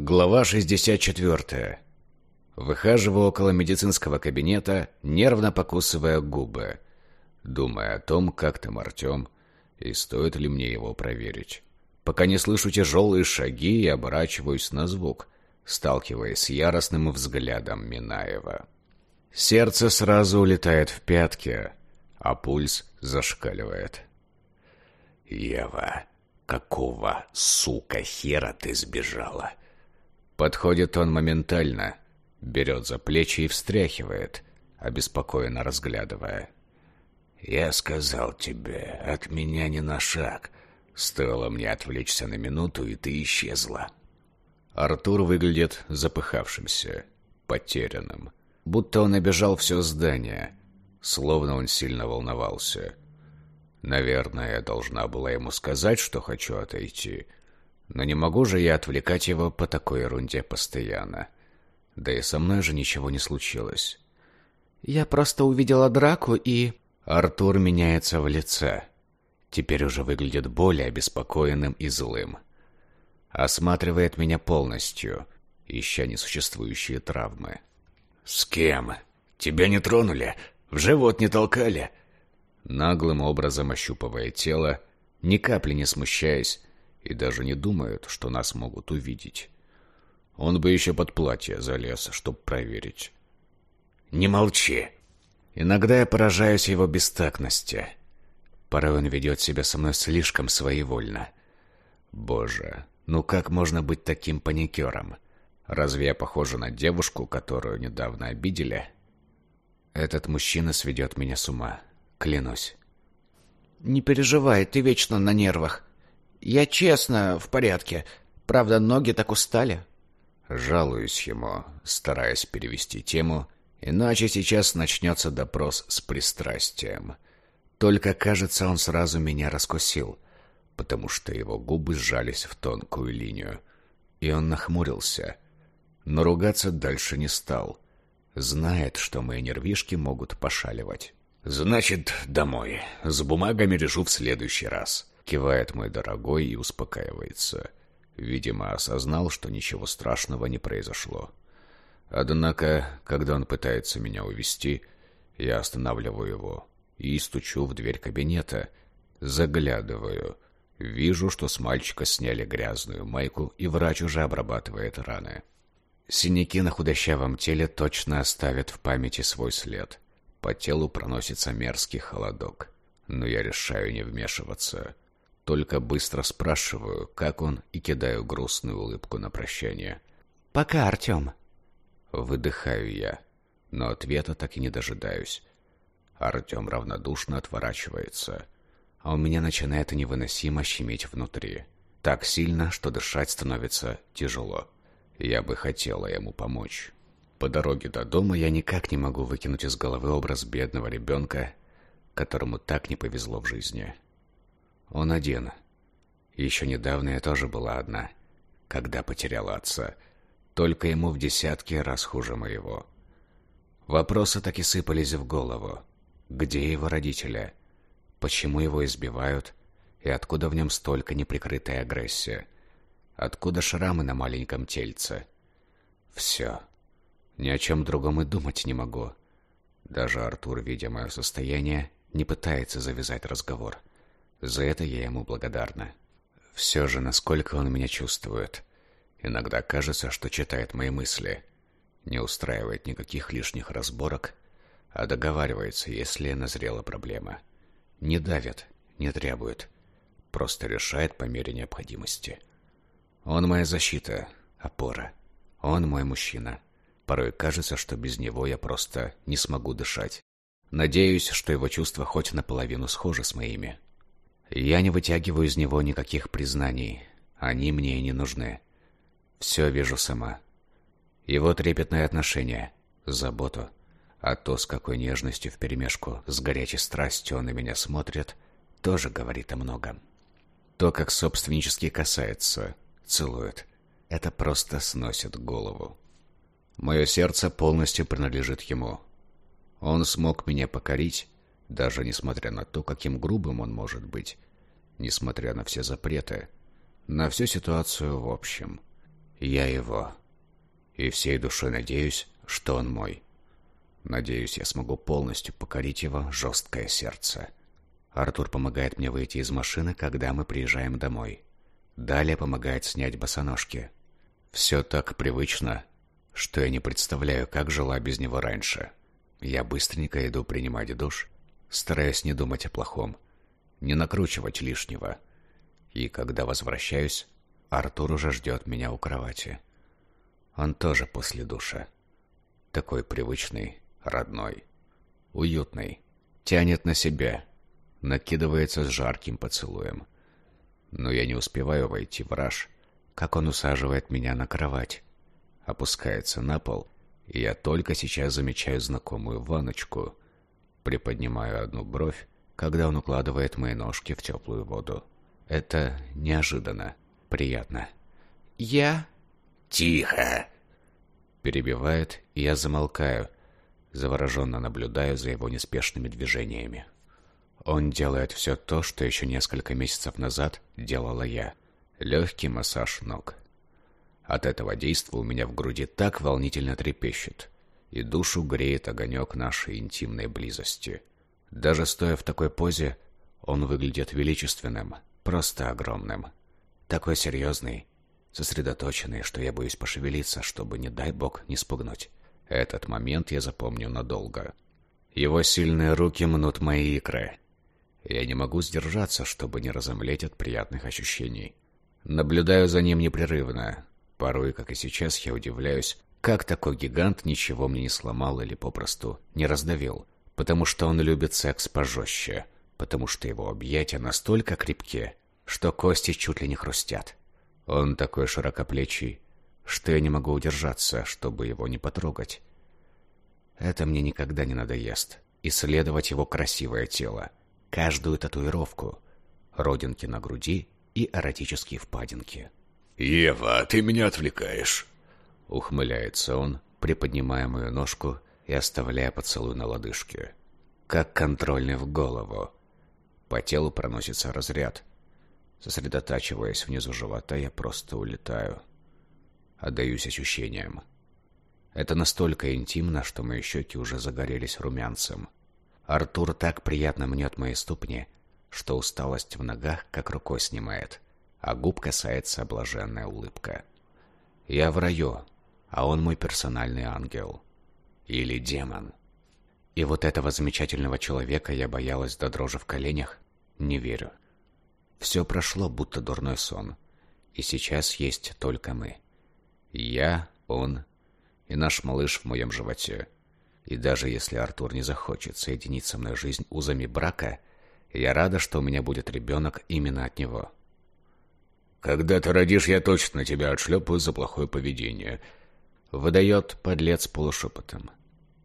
Глава 64. Выхаживаю около медицинского кабинета, нервно покусывая губы, думая о том, как там Артем, и стоит ли мне его проверить. Пока не слышу тяжелые шаги и оборачиваюсь на звук, сталкиваясь с яростным взглядом Минаева. Сердце сразу улетает в пятки, а пульс зашкаливает. «Ева, какого, сука, хера ты сбежала?» Подходит он моментально, берет за плечи и встряхивает, обеспокоенно разглядывая. «Я сказал тебе, от меня ни на шаг. Стоило мне отвлечься на минуту, и ты исчезла». Артур выглядит запыхавшимся, потерянным. Будто он обежал все здание, словно он сильно волновался. Наверное, я должна была ему сказать, что хочу отойти. Но не могу же я отвлекать его по такой ерунде постоянно. Да и со мной же ничего не случилось. Я просто увидела драку и... Артур меняется в лице. Теперь уже выглядит более обеспокоенным и злым. Осматривает меня полностью, ища несуществующие травмы. «С кем? Тебя не тронули? В живот не толкали?» Наглым образом ощупывая тело, ни капли не смущаясь, и даже не думают, что нас могут увидеть. Он бы еще под платье залез, чтоб проверить. «Не молчи!» Иногда я поражаюсь его бестактности. Порой он ведет себя со мной слишком своевольно. Боже, ну как можно быть таким паникером? Разве я похожа на девушку, которую недавно обидели? Этот мужчина сведет меня с ума, клянусь. «Не переживай, ты вечно на нервах. Я честно в порядке. Правда, ноги так устали». Жалуюсь ему, стараясь перевести тему, иначе сейчас начнется допрос с пристрастием. Только, кажется, он сразу меня раскусил, потому что его губы сжались в тонкую линию, и он нахмурился. Но ругаться дальше не стал. Знает, что мои нервишки могут пошаливать. «Значит, домой. С бумагами решу в следующий раз». Кивает мой дорогой и успокаивается. Видимо, осознал, что ничего страшного не произошло. Однако, когда он пытается меня увести, я останавливаю его и стучу в дверь кабинета. Заглядываю. Вижу, что с мальчика сняли грязную майку, и врач уже обрабатывает раны. Синяки на худощавом теле точно оставят в памяти свой след. По телу проносится мерзкий холодок. Но я решаю не вмешиваться. Только быстро спрашиваю, как он, и кидаю грустную улыбку на прощание. «Пока, Артем». Выдыхаю я, но ответа так и не дожидаюсь. Артем равнодушно отворачивается, а у меня начинает невыносимо щемить внутри. Так сильно, что дышать становится тяжело. Я бы хотела ему помочь. По дороге до дома я никак не могу выкинуть из головы образ бедного ребенка, которому так не повезло в жизни. Он один. Еще недавно я тоже была одна, когда потеряла отца. Только ему в десятки раз хуже моего. Вопросы так и сыпались в голову. Где его родители? Почему его избивают? И откуда в нем столько неприкрытой агрессии? Откуда шрамы на маленьком тельце? Все. Ни о чем другом и думать не могу. Даже Артур, видя мое состояние, не пытается завязать разговор. За это я ему благодарна. Все же, насколько он меня чувствует. Иногда кажется, что читает мои мысли. Не устраивает никаких лишних разборок, а договаривается, если назрела проблема. Не давит, не требует. Просто решает по мере необходимости. Он моя защита, опора. Он мой мужчина. Порой кажется, что без него я просто не смогу дышать. Надеюсь, что его чувства хоть наполовину схожи с моими. Я не вытягиваю из него никаких признаний. Они мне не нужны. Все вижу сама. Его трепетное отношение, заботу, а то, с какой нежностью вперемешку с горячей страстью он на меня смотрит, тоже говорит о многом. То, как собственнически касается, целует, это просто сносит голову. Мое сердце полностью принадлежит ему. Он смог меня покорить, даже несмотря на то, каким грубым он может быть, несмотря на все запреты, на всю ситуацию в общем. Я его. И всей душой надеюсь, что он мой. Надеюсь, я смогу полностью покорить его жесткое сердце. Артур помогает мне выйти из машины, когда мы приезжаем домой. Далее помогает снять босоножки. Все так привычно, что я не представляю, как жила без него раньше. Я быстренько иду принимать душ, стараясь не думать о плохом, не накручивать лишнего. И когда возвращаюсь, Артур уже ждет меня у кровати. Он тоже после душа. Такой привычный, родной, уютный. Тянет на себя, накидывается с жарким поцелуем. Но я не успеваю войти в раж, как он усаживает меня на кровать, опускается на пол, и я только сейчас замечаю знакомую ванночку, приподнимаю одну бровь, когда он укладывает мои ножки в теплую воду. Это неожиданно, приятно. «Я...» «Тихо!» Перебивает, и я замолкаю, завороженно наблюдаю за его неспешными движениями. Он делает все то, что еще несколько месяцев назад делала я. Легкий массаж ног. От этого действа у меня в груди так волнительно трепещет, и душу греет огонек нашей интимной близости. Даже стоя в такой позе, он выглядит величественным, просто огромным. Такой серьезный, сосредоточенный, что я боюсь пошевелиться, чтобы, не дай бог, не спугнуть. Этот момент я запомню надолго. Его сильные руки мнут мои икры. Я не могу сдержаться, чтобы не разомлеть от приятных ощущений. Наблюдаю за ним непрерывно. Порой, как и сейчас, я удивляюсь, как такой гигант ничего мне не сломал или попросту не раздавил. Потому что он любит секс пожестче. Потому что его объятия настолько крепкие, что кости чуть ли не хрустят. Он такой широкоплечий, что я не могу удержаться, чтобы его не потрогать. Это мне никогда не надоест. Исследовать его красивое тело, каждую татуировку, родинки на груди и эротические впадинки. «Ева, ты меня отвлекаешь!» Ухмыляется он, приподнимая мою ножку и оставляя поцелуй на лодыжке. Как контрольный в голову. По телу проносится разряд, Сосредотачиваясь внизу живота, я просто улетаю. Отдаюсь ощущениям. Это настолько интимно, что мои щеки уже загорелись румянцем. Артур так приятно мнет мои ступни, что усталость в ногах как рукой снимает, а губ касается блаженная улыбка. Я в раю, а он мой персональный ангел. Или демон. И вот этого замечательного человека я боялась до дрожи в коленях, не верю. Все прошло, будто дурной сон. И сейчас есть только мы. Я, он и наш малыш в моем животе. И даже если Артур не захочет соединить со мной жизнь узами брака, я рада, что у меня будет ребенок именно от него. «Когда ты родишь, я точно тебя отшлепаю за плохое поведение», — выдает подлец полушепотом.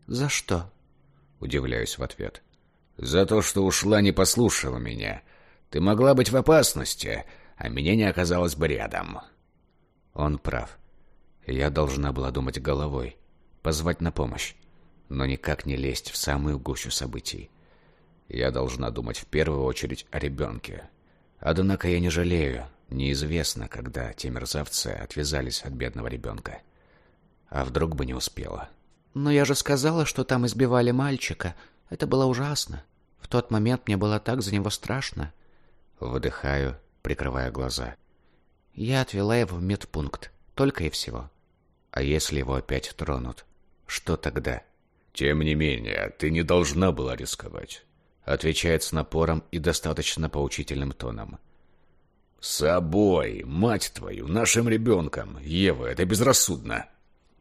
«За что?» — удивляюсь в ответ. «За то, что ушла, не послушала меня. Ты могла быть в опасности, а меня не оказалось бы рядом. Он прав. Я должна была думать головой, позвать на помощь, но никак не лезть в самую гущу событий. Я должна думать в первую очередь о ребенке. Однако я не жалею, неизвестно, когда те мерзавцы отвязались от бедного ребенка. А вдруг бы не успела. «Но я же сказала, что там избивали мальчика. Это было ужасно. В тот момент мне было так за него страшно. Выдыхаю, прикрывая глаза. Я отвела его в медпункт. Только и всего. А если его опять тронут? Что тогда? Тем не менее, ты не должна была рисковать. Отвечает с напором и достаточно поучительным тоном. Собой, мать твою, нашим ребенком. Ева, это безрассудно.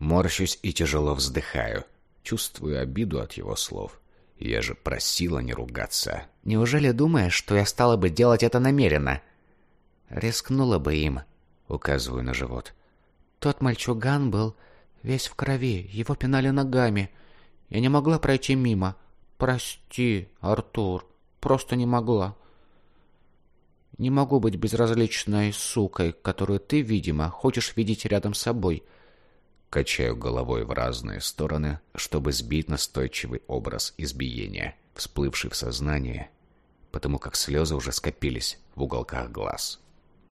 Морщусь и тяжело вздыхаю. Чувствую обиду от его слов. Я же просила не ругаться. Неужели думаешь, что я стала бы делать это намеренно? Рискнула бы им, указываю на живот. Тот мальчуган был весь в крови, его пинали ногами. Я не могла пройти мимо. Прости, Артур, просто не могла. Не могу быть безразличной сукой, которую ты, видимо, хочешь видеть рядом с собой. Качаю головой в разные стороны, чтобы сбить настойчивый образ избиения, всплывший в сознание, потому как слезы уже скопились в уголках глаз.